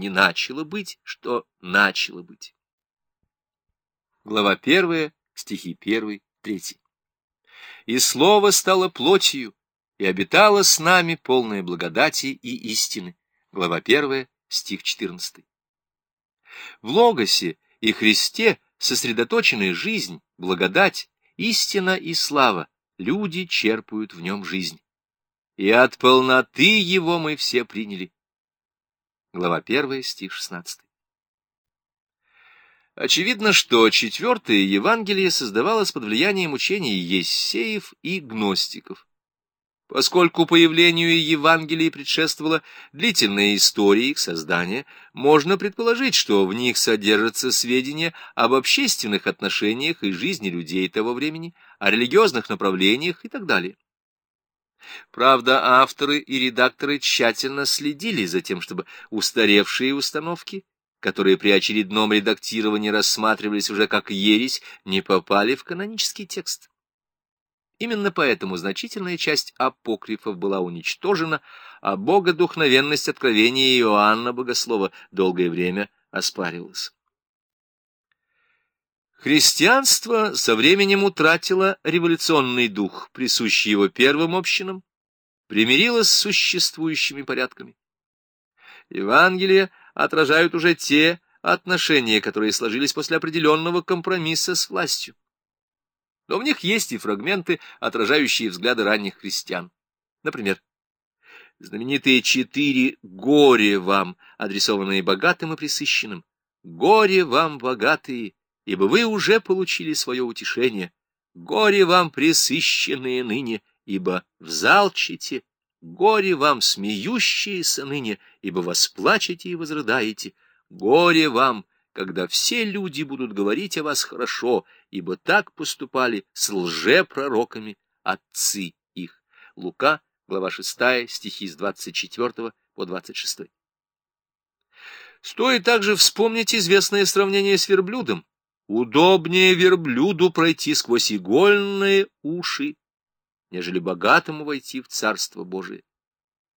не начало быть, что начало быть. Глава первая, стихи первый, третий. «И слово стало плотью, и обитало с нами полное благодати и истины». Глава первая, стих четырнадцатый. В Логосе и Христе сосредоточены жизнь, благодать, истина и слава. Люди черпают в нем жизнь. И от полноты его мы все приняли. Глава 1, стих 16. Очевидно, что четвертое Евангелие создавалось под влиянием учений ессеев и гностиков. Поскольку появлению Евангелий предшествовала длительная история их создания, можно предположить, что в них содержатся сведения об общественных отношениях и жизни людей того времени, о религиозных направлениях и так далее. Правда, авторы и редакторы тщательно следили за тем, чтобы устаревшие установки, которые при очередном редактировании рассматривались уже как ересь, не попали в канонический текст. Именно поэтому значительная часть апокрифов была уничтожена, а богодухновенность откровения Иоанна Богослова долгое время оспаривалась. Христианство со временем утратило революционный дух, присущий его первым общинам, примирилось с существующими порядками. Евангелия отражают уже те отношения, которые сложились после определенного компромисса с властью но в них есть и фрагменты, отражающие взгляды ранних христиан. Например, знаменитые четыре «Горе вам», адресованные богатым и присыщенным. «Горе вам, богатые, ибо вы уже получили свое утешение. Горе вам, присыщенные ныне, ибо взалчите. Горе вам, смеющиеся ныне, ибо восплачете и возрыдаете. Горе вам, когда все люди будут говорить о вас хорошо, ибо так поступали с лжепророками отцы их. Лука, глава 6, стихи с 24 по 26. Стоит также вспомнить известное сравнение с верблюдом. Удобнее верблюду пройти сквозь игольные уши, нежели богатому войти в Царство Божие.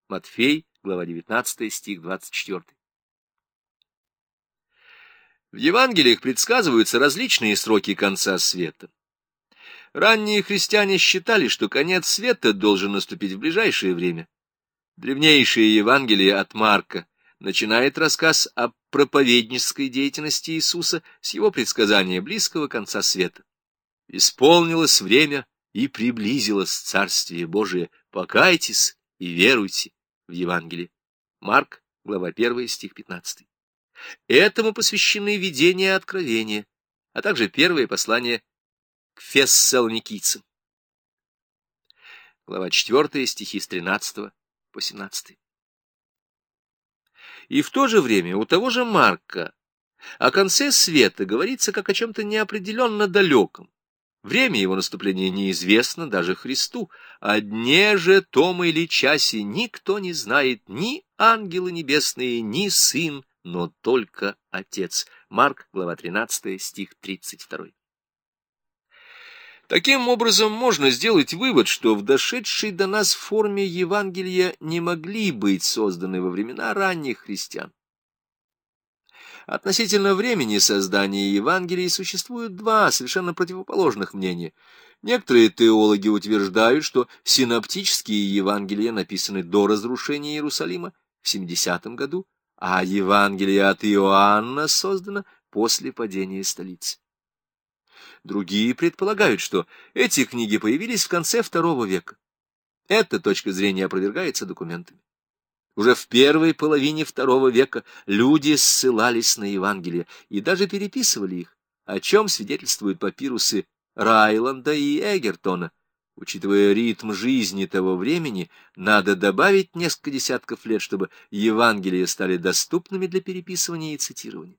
Матфей, глава 19, стих 24. В Евангелиях предсказываются различные сроки конца света. Ранние христиане считали, что конец света должен наступить в ближайшее время. Древнейшее Евангелие от Марка начинает рассказ о проповеднической деятельности Иисуса с его предсказания близкого конца света. «Исполнилось время и приблизилось Царствие Божие. Покайтесь и веруйте» в Евангелие. Марк, глава 1, стих 15. Этому посвящены видения откровения, а также первые послания к фессалоникийцам. Глава 4, стихи с 13 по 17. И в то же время у того же Марка о конце света говорится как о чем-то неопределенно далеком. Время его наступления неизвестно даже Христу, о дне же том или часе никто не знает, ни ангелы небесные, ни сын, но только Отец. Марк, глава 13, стих 32. Таким образом, можно сделать вывод, что в дошедшей до нас форме Евангелия не могли быть созданы во времена ранних христиан. Относительно времени создания Евангелий существуют два совершенно противоположных мнения. Некоторые теологи утверждают, что синоптические Евангелия написаны до разрушения Иерусалима в 70 году, а Евангелие от Иоанна создано после падения столицы. Другие предполагают, что эти книги появились в конце II века. Эта точка зрения опровергается документами. Уже в первой половине II века люди ссылались на Евангелие и даже переписывали их, о чем свидетельствуют папирусы Райланда и Эгертона – Учитывая ритм жизни того времени, надо добавить несколько десятков лет, чтобы Евангелия стали доступными для переписывания и цитирования.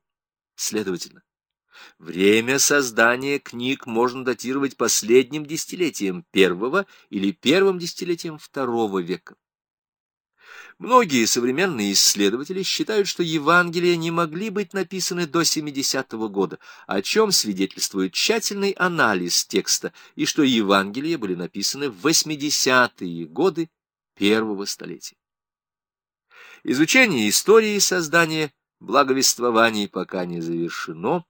Следовательно, время создания книг можно датировать последним десятилетием первого или первым десятилетием второго века. Многие современные исследователи считают, что Евангелия не могли быть написаны до 70-го года, о чем свидетельствует тщательный анализ текста, и что Евангелия были написаны в 80-е годы первого столетия. Изучение истории создания благовествований пока не завершено,